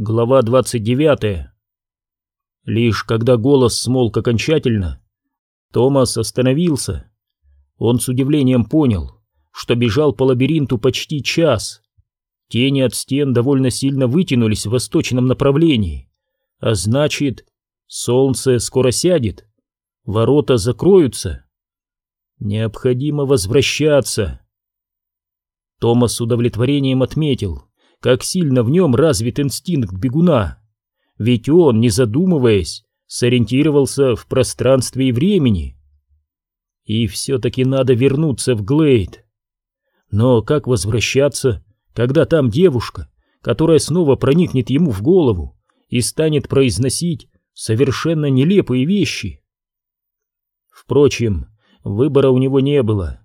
Глава 29. Лишь когда голос смолк окончательно, Томас остановился. Он с удивлением понял, что бежал по лабиринту почти час. Тени от стен довольно сильно вытянулись в восточном направлении, а значит, солнце скоро сядет, ворота закроются. Необходимо возвращаться. Томас с удовлетворением отметил, как сильно в нем развит инстинкт бегуна. Ведь он, не задумываясь, сориентировался в пространстве и времени. И все-таки надо вернуться в Глейд. Но как возвращаться, когда там девушка, которая снова проникнет ему в голову и станет произносить совершенно нелепые вещи? Впрочем, выбора у него не было.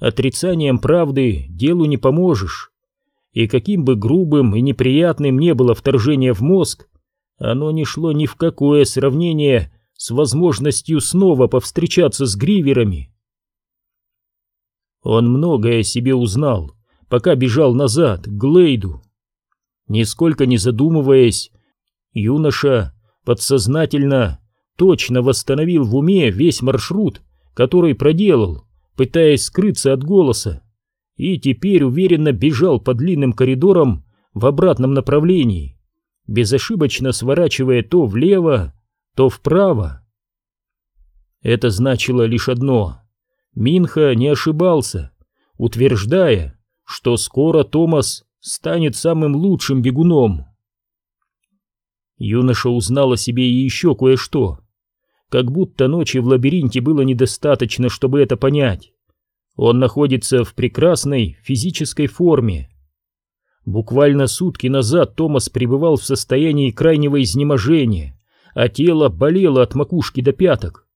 Отрицанием правды делу не поможешь и каким бы грубым и неприятным не было вторжение в мозг, оно не шло ни в какое сравнение с возможностью снова повстречаться с гриверами. Он многое себе узнал, пока бежал назад, к Глейду. Нисколько не задумываясь, юноша подсознательно точно восстановил в уме весь маршрут, который проделал, пытаясь скрыться от голоса и теперь уверенно бежал по длинным коридорам в обратном направлении, безошибочно сворачивая то влево, то вправо. Это значило лишь одно. Минха не ошибался, утверждая, что скоро Томас станет самым лучшим бегуном. Юноша узнал о себе и еще кое-что. Как будто ночи в лабиринте было недостаточно, чтобы это понять. Он находится в прекрасной физической форме. Буквально сутки назад Томас пребывал в состоянии крайнего изнеможения, а тело болело от макушки до пяток.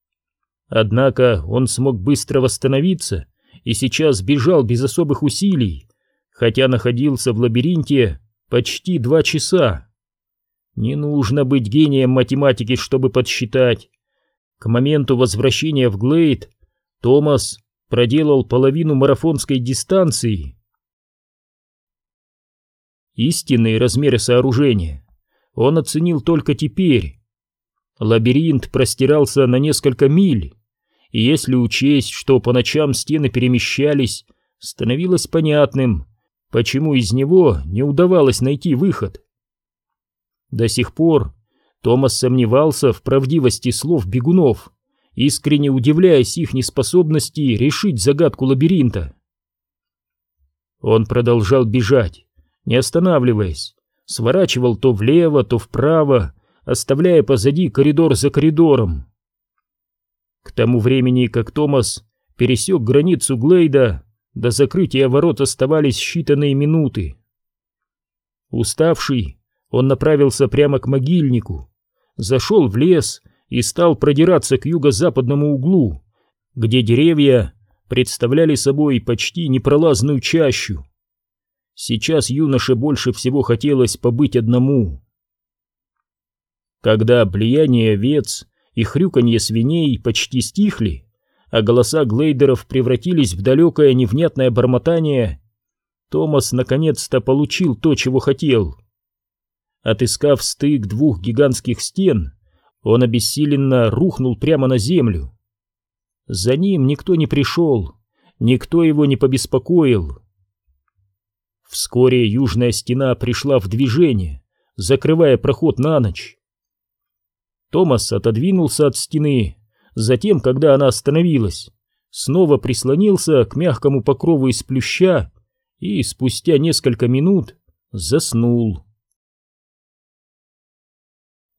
Однако он смог быстро восстановиться и сейчас бежал без особых усилий, хотя находился в лабиринте почти два часа. Не нужно быть гением математики, чтобы подсчитать. К моменту возвращения в Глейд Томас проделал половину марафонской дистанции. Истинные размеры сооружения он оценил только теперь. Лабиринт простирался на несколько миль, и если учесть, что по ночам стены перемещались, становилось понятным, почему из него не удавалось найти выход. До сих пор Томас сомневался в правдивости слов бегунов, искренне удивляясь их неспособности решить загадку лабиринта. Он продолжал бежать, не останавливаясь, сворачивал то влево, то вправо, оставляя позади коридор за коридором. К тому времени, как Томас пересек границу Глейда, до закрытия ворот оставались считанные минуты. Уставший, он направился прямо к могильнику, зашел в лес и стал продираться к юго-западному углу, где деревья представляли собой почти непролазную чащу. Сейчас юноше больше всего хотелось побыть одному. Когда влияние овец и хрюканье свиней почти стихли, а голоса глейдеров превратились в далекое невнятное бормотание, Томас наконец-то получил то, чего хотел. Отыскав стык двух гигантских стен, он обессиленно рухнул прямо на землю. За ним никто не пришел, никто его не побеспокоил. Вскоре южная стена пришла в движение, закрывая проход на ночь. Томас отодвинулся от стены, затем, когда она остановилась, снова прислонился к мягкому покрову из плюща и спустя несколько минут заснул.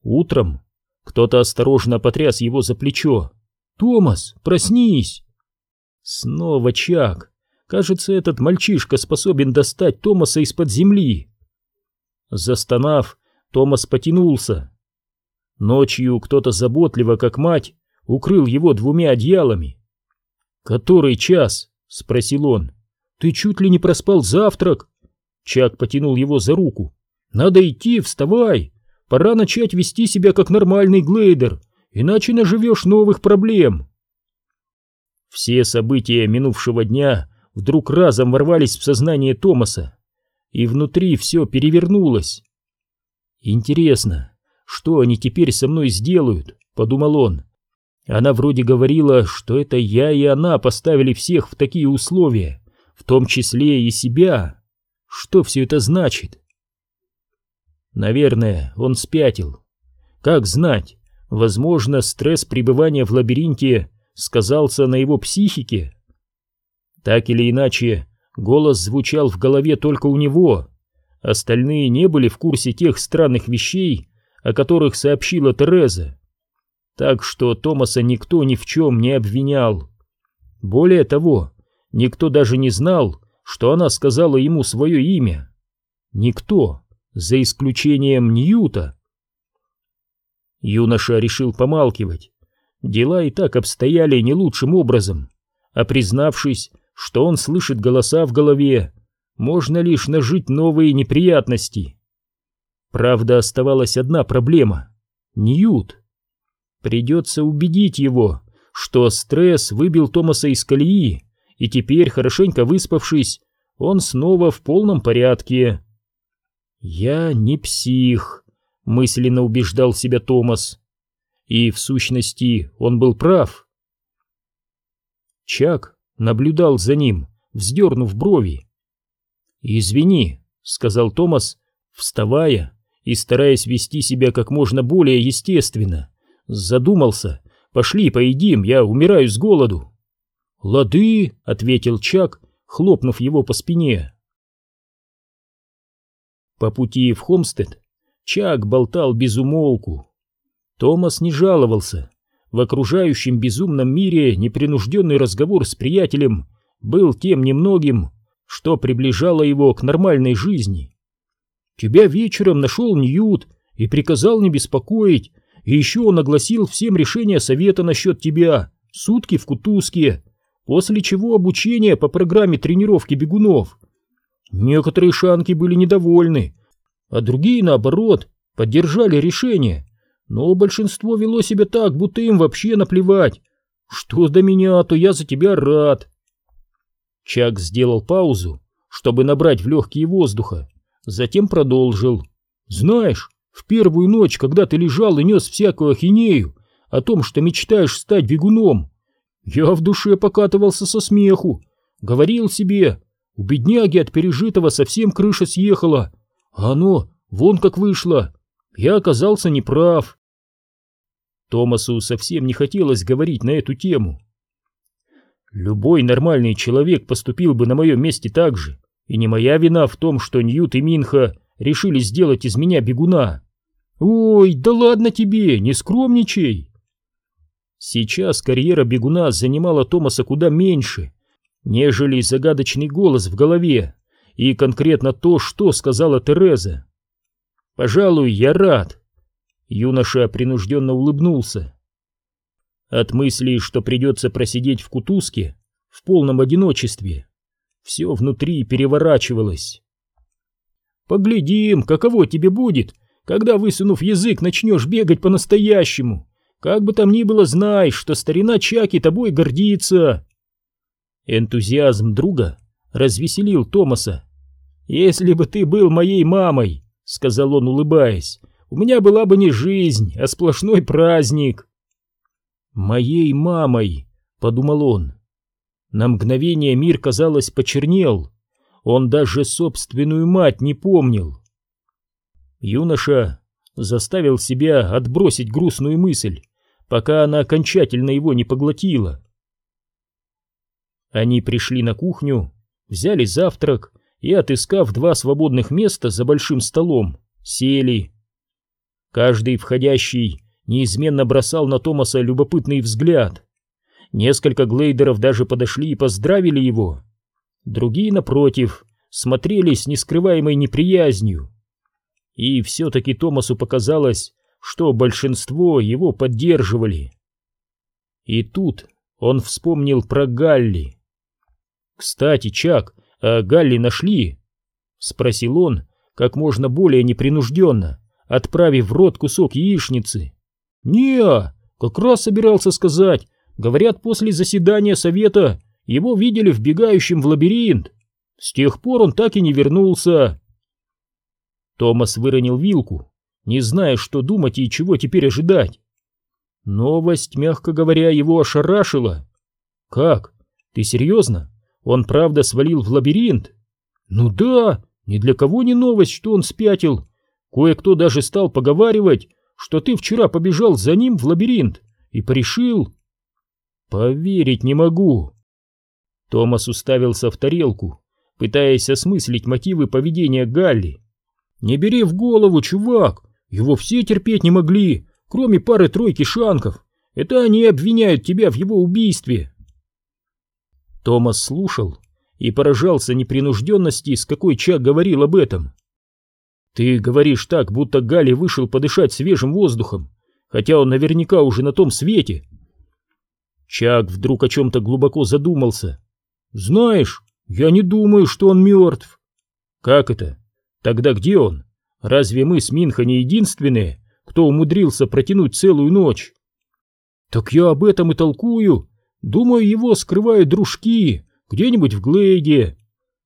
Утром кто-то осторожно потряс его за плечо. «Томас, проснись!» Снова Чак. Кажется, этот мальчишка способен достать Томаса из-под земли. Застонав, Томас потянулся. Ночью кто-то заботливо, как мать, укрыл его двумя одеялами. «Который час?» — спросил он. «Ты чуть ли не проспал завтрак?» Чак потянул его за руку. «Надо идти, вставай! Пора начать вести себя как нормальный глейдер, иначе наживешь новых проблем. Все события минувшего дня вдруг разом ворвались в сознание Томаса, и внутри все перевернулось. Интересно, что они теперь со мной сделают, подумал он. Она вроде говорила, что это я и она поставили всех в такие условия, в том числе и себя. Что все это значит? Наверное, он спятил. Как знать, возможно, стресс пребывания в лабиринте сказался на его психике. Так или иначе, голос звучал в голове только у него. Остальные не были в курсе тех странных вещей, о которых сообщила Тереза. Так что Томаса никто ни в чем не обвинял. Более того, никто даже не знал, что она сказала ему свое имя. Никто, за исключением Ньюта. Юноша решил помалкивать. Дела и так обстояли не лучшим образом, а признавшись, что он слышит голоса в голове, можно лишь нажить новые неприятности. Правда, оставалась одна проблема — Ньют. Придется убедить его, что стресс выбил Томаса из колеи, и теперь, хорошенько выспавшись, он снова в полном порядке. «Я не псих», — мысленно убеждал себя Томас. И, в сущности, он был прав. Чак наблюдал за ним, вздернув брови. «Извини», — сказал Томас, вставая и стараясь вести себя как можно более естественно. Задумался. «Пошли, поедим, я умираю с голоду». «Лады», — ответил Чак, хлопнув его по спине. По пути в Хомстед Чак болтал без умолку. Томас не жаловался. В окружающем безумном мире непринужденный разговор с приятелем был тем немногим, что приближало его к нормальной жизни. «Тебя вечером нашел Ньют и приказал не беспокоить, и еще он огласил всем решение совета насчет тебя, сутки в кутузке, после чего обучение по программе тренировки бегунов. Некоторые шанки были недовольны, а другие, наоборот, поддержали решение, но большинство вело себя так, будто им вообще наплевать. Что до меня, то я за тебя рад. Чак сделал паузу, чтобы набрать в легкие воздуха, затем продолжил. Знаешь, в первую ночь, когда ты лежал и нес всякую ахинею о том, что мечтаешь стать бегуном, я в душе покатывался со смеху, говорил себе, у бедняги от пережитого совсем крыша съехала, а оно вон как вышло. Я оказался неправ. Томасу совсем не хотелось говорить на эту тему. Любой нормальный человек поступил бы на моем месте так же, и не моя вина в том, что Ньют и Минха решили сделать из меня бегуна. Ой, да ладно тебе, не скромничай. Сейчас карьера бегуна занимала Томаса куда меньше, нежели загадочный голос в голове и конкретно то, что сказала Тереза. Пожалуй, я рад. Юноша принужденно улыбнулся. От мысли, что придется просидеть в кутузке, в полном одиночестве, все внутри переворачивалось. Поглядим, каково тебе будет, когда, высунув язык, начнешь бегать по-настоящему. Как бы там ни было, знай, что старина Чаки тобой гордится. Энтузиазм друга развеселил Томаса. «Если бы ты был моей мамой», — сказал он, улыбаясь, — «у меня была бы не жизнь, а сплошной праздник». «Моей мамой», — подумал он. На мгновение мир, казалось, почернел. Он даже собственную мать не помнил. Юноша заставил себя отбросить грустную мысль, пока она окончательно его не поглотила. Они пришли на кухню, взяли завтрак и, отыскав два свободных места за большим столом, сели. Каждый входящий неизменно бросал на Томаса любопытный взгляд. Несколько глейдеров даже подошли и поздравили его. Другие, напротив, смотрели с нескрываемой неприязнью. И все-таки Томасу показалось, что большинство его поддерживали. И тут он вспомнил про Галли. «Кстати, Чак, а Галли нашли?» — спросил он, как можно более непринужденно, отправив в рот кусок яичницы. не как раз собирался сказать. Говорят, после заседания совета его видели вбегающим в лабиринт. С тех пор он так и не вернулся. Томас выронил вилку не зная, что думать и чего теперь ожидать. Новость, мягко говоря, его ошарашила. «Как? Ты серьезно? Он правда свалил в лабиринт?» «Ну да, ни для кого не новость, что он спятил. Кое-кто даже стал поговаривать, что ты вчера побежал за ним в лабиринт и порешил...» «Поверить не могу». Томас уставился в тарелку, пытаясь осмыслить мотивы поведения Галли. «Не бери в голову, чувак, его все терпеть не могли, кроме пары-тройки шанков. Это они обвиняют тебя в его убийстве». Томас слушал и поражался непринужденности, с какой Чак говорил об этом. «Ты говоришь так, будто Галли вышел подышать свежим воздухом, хотя он наверняка уже на том свете». Чак вдруг о чем-то глубоко задумался. «Знаешь, я не думаю, что он мертв». «Как это? Тогда где он? Разве мы с Минха не единственные, кто умудрился протянуть целую ночь?» «Так я об этом и толкую. Думаю, его скрывают дружки, где-нибудь в Глейде.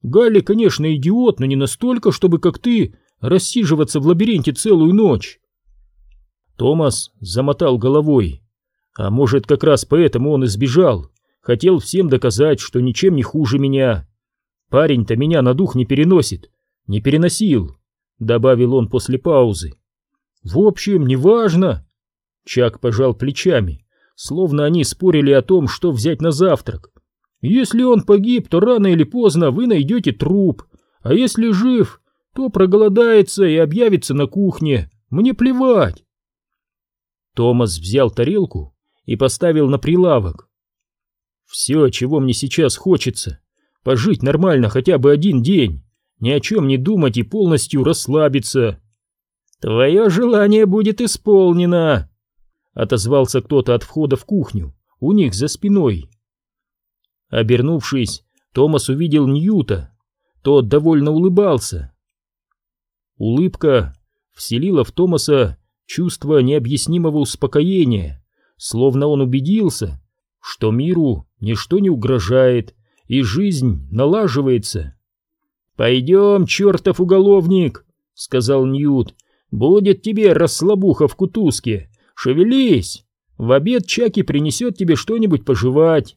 Галли, конечно, идиот, но не настолько, чтобы, как ты, рассиживаться в лабиринте целую ночь». Томас замотал головой. А может, как раз поэтому он избежал. Хотел всем доказать, что ничем не хуже меня. Парень-то меня на дух не переносит. Не переносил, добавил он после паузы. В общем, неважно. Чак пожал плечами, словно они спорили о том, что взять на завтрак. Если он погиб, то рано или поздно вы найдете труп, а если жив, то проголодается и объявится на кухне. Мне плевать. Томас взял тарелку и поставил на прилавок. Все, чего мне сейчас хочется, пожить нормально хотя бы один день, ни о чем не думать и полностью расслабиться. Твое желание будет исполнено, отозвался кто-то от входа в кухню, у них за спиной. Обернувшись, Томас увидел Ньюта. Тот довольно улыбался. Улыбка вселила в Томаса чувство необъяснимого успокоения словно он убедился, что миру ничто не угрожает и жизнь налаживается. «Пойдем, чертов уголовник!» — сказал Ньют. «Будет тебе расслабуха в кутузке. Шевелись! В обед Чаки принесет тебе что-нибудь пожевать».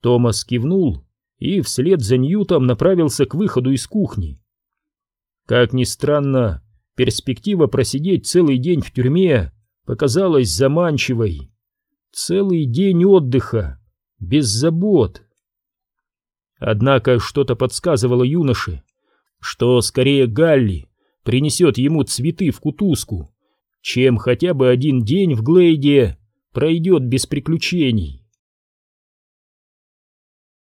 Томас кивнул и вслед за Ньютом направился к выходу из кухни. Как ни странно, перспектива просидеть целый день в тюрьме показалась заманчивой. Целый день отдыха, без забот. Однако что-то подсказывало юноше, что скорее Галли принесет ему цветы в кутузку, чем хотя бы один день в Глейде пройдет без приключений.